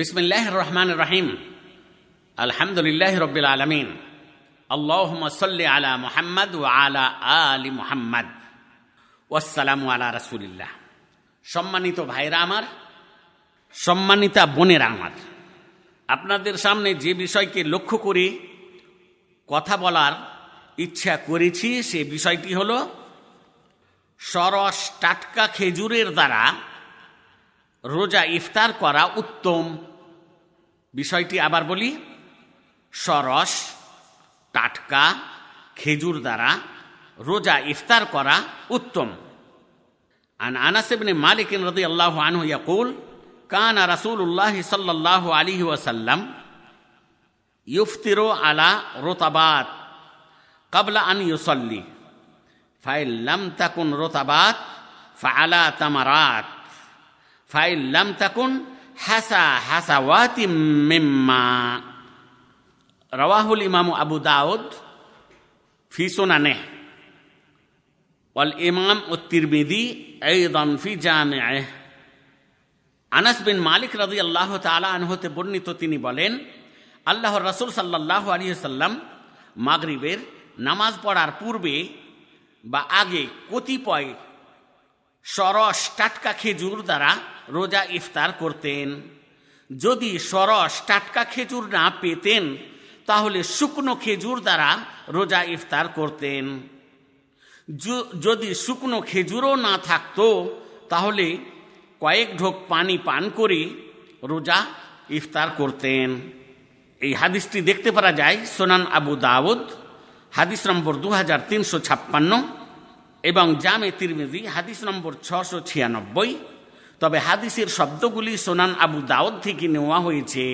বিসমিল্লাহ রহমান রহিম। আলহামদুলিল্লাহ রবিল আলমিন। আল্লাহ আলা মুহাম্মদ ও আলা আলী মুহাম্মদ। ওয়াসালামু আলা রাসুলিল্লাহ। সম্মানিত ভাইরা আমার, সম্মানিতা বোনেরা আমার, আপনাদের সামনে যে বিষয়কে লক্ষ্য করে কথা বলার ইচ্ছা করেছি, সে বিষয়টি হল সরস টাটকা খেজুরের দ্বারা রোজা ইফতার করা উত্তম বিষয়টি আবার বলি। সরস, টাটকা, খেজুর দ্বারা রোজা ইফতার করা উত্তম। আন আনাসিবনে মালিক রদি আল্লাহ আনহু ইয়াকুল, কান রাসুল্লাহ সাল্লাহ আলিহি ওয়াসাল্লাম ইউফতিরো আলা রোতাবাত কাবলা আন ইউসল্লি ফাইল লাম তাকুন রোতাবাত ফালা তামারাত ফাইল লাম তাকুন হাসা হাসা ওয়াতি মেম্মা। রওয়াহুল ইমাম আবু দাউদ ফি সোনানে। ওয়াল ইমাম ও তিরমিদি এইদম ফি জামে আনাস বিন মালিক রাজি আল্লাহ তালা আনহতে বর্ণিত তিনি বলেন আল্লাহ রসুল সাল্লাহ আলী সাল্লাম মাগরিবের নামাজ পড়ার পূর্বে বা আগে কতিপয় সরস টাটকা খেজুর দ্বারা রোজা ইফতার করতেন। যদি সরস টাটকা খেজুর না পেতেন, তাহলে শুকনো খেজুর দ্বারা রোজা ইফতার করতেন। যদি শুকনো খেজুরও না থাকতো, তাহলে কয়েক ঢোক পানি পান করে রোজা ইফতার করতেন। এই হাদিসটি দেখতে পারা যায় সোনান আবু দাউদ, হাদিস নম্বর দু হাজার তিনশো ছাপ্পান্ন। এবং জামে তিরমিজি, হাদিস নম্বর ছশো ছিয়ানব্বই। তবে হাদিসের শব্দগুলি সোনান আবু দাউদ থেকে নেওয়া হয়েছে।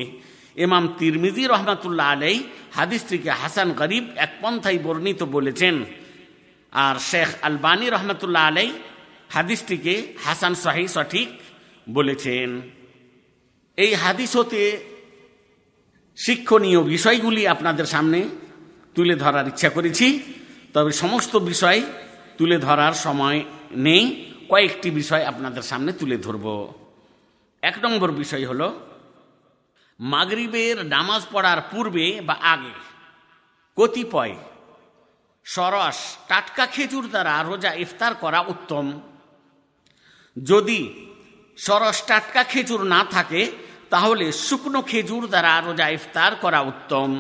এমাম তিরমিজি রহমাতুল্লাহ আলাই হাদিসটিকে হাসান গরিব এক পন্থায় বর্ণিত বলেছেন। আর শেখ আলবানী রহমতুল্লাহ আলাই হাদিসটিকে হাসান শাহি সঠিক বলেছেন। এই হাদিস হতে শিক্ষণীয় বিষয়গুলি আপনাদের সামনে তুলে ধরার ইচ্ছা করেছি। তবে সমস্ত বিষয় তুলে ধরার সময় নেই, কয়েকটি বিষয় আপনাদের সামনে তুলে ধরব। এক নম্বর বিষয় হল, মাগরিবের নামাজ পড়ার পূর্বে বা আগে কতিপয় সরস, টাটকা খেজুর দ্বারা রোজা ইফতার করা উত্তম। যদি সরস, টাটকা খেজুর না থাকে, তাহলে শুকনো খেজুর দ্বারা রোজা ইফতার করা উত্তম।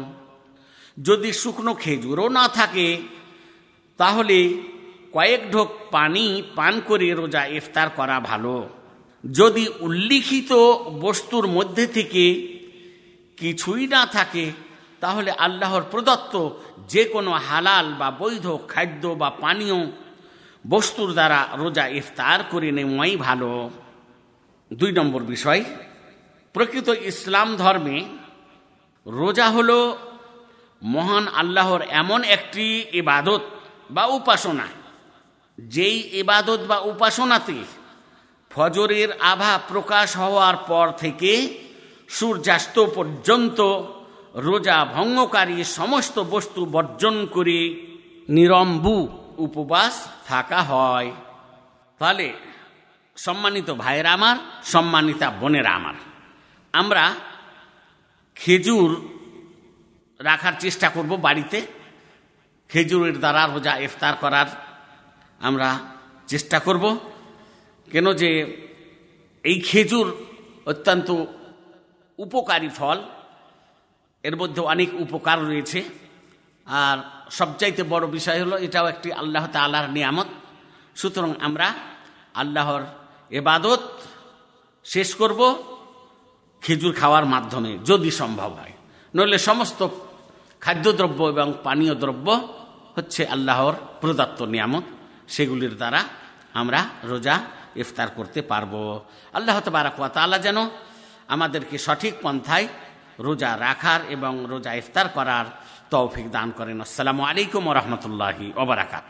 যদি শুকনো খেজুরও না থাকে, তাহলে কয়েক ঢোক পানি পান করে রোজা ইফতার করা ভালো। যদি উল্লিখিত বস্তুর মধ্যে থেকে কিছুই না থাকে, তাহলে আল্লাহর প্রদত্ত যে কোনো হালাল বা বৈধ খাদ্য বা পানীয় বস্তুর দ্বারা রোজা ইফতার করে নেওয়াই ভালো। দুই নম্বর বিষয়, প্রকৃত ইসলাম ধর্মে রোজা হল মহান আল্লাহর এমন একটি ইবাদত বা উপাসনা। যেই ইবাদত বা উপাসনাতে ফজরের আভা প্রকাশ হওয়ার পর থেকে সূর্যাস্ত পর্যন্ত রোজা ভঙ্গকারী সমস্ত বস্তু বর্জন করে নিরম্বু উপবাস থাকা হয়। তাহলে, সম্মানিত ভাইয়েরা আমার, সম্মানিতা বোনেরা আমার, আমরা খেজুর রাখার চেষ্টা করব বাড়িতে। খেজুরের দ্বারা রোজা ইফতার করার আমরা চেষ্টা করব কেন যে এই খেজুর অত্যন্ত উপকারী ফল। এর মধ্যে অনেক উপকার রয়েছে। আর সবচাইতে বড় বিষয় হলো, এটাও একটি আল্লাহ তাল্লাহর নিয়ামত। সুতরাং আমরা আল্লাহর এবাদত শেষ করব খেজুর খাওয়ার মাধ্যমে, যদি সম্ভব হয়। নইলে সমস্ত খাদ্যদ্রব্য এবং পানীয় দ্রব্য হচ্ছে আল্লাহর প্রদত্ত নিয়ামত। সেগুলির দ্বারা আমরা রোজা ইফতার করতে পারব। আল্লাহ তবারাকুয়া তালা যেন আমাদেরকে সঠিক পন্থায় রোজা রাখার এবং রোজা ইফতার করার তৌফিক দান করেন। আসসালামু আলাইকুম রহমতুল্লাহি ওবরাকাত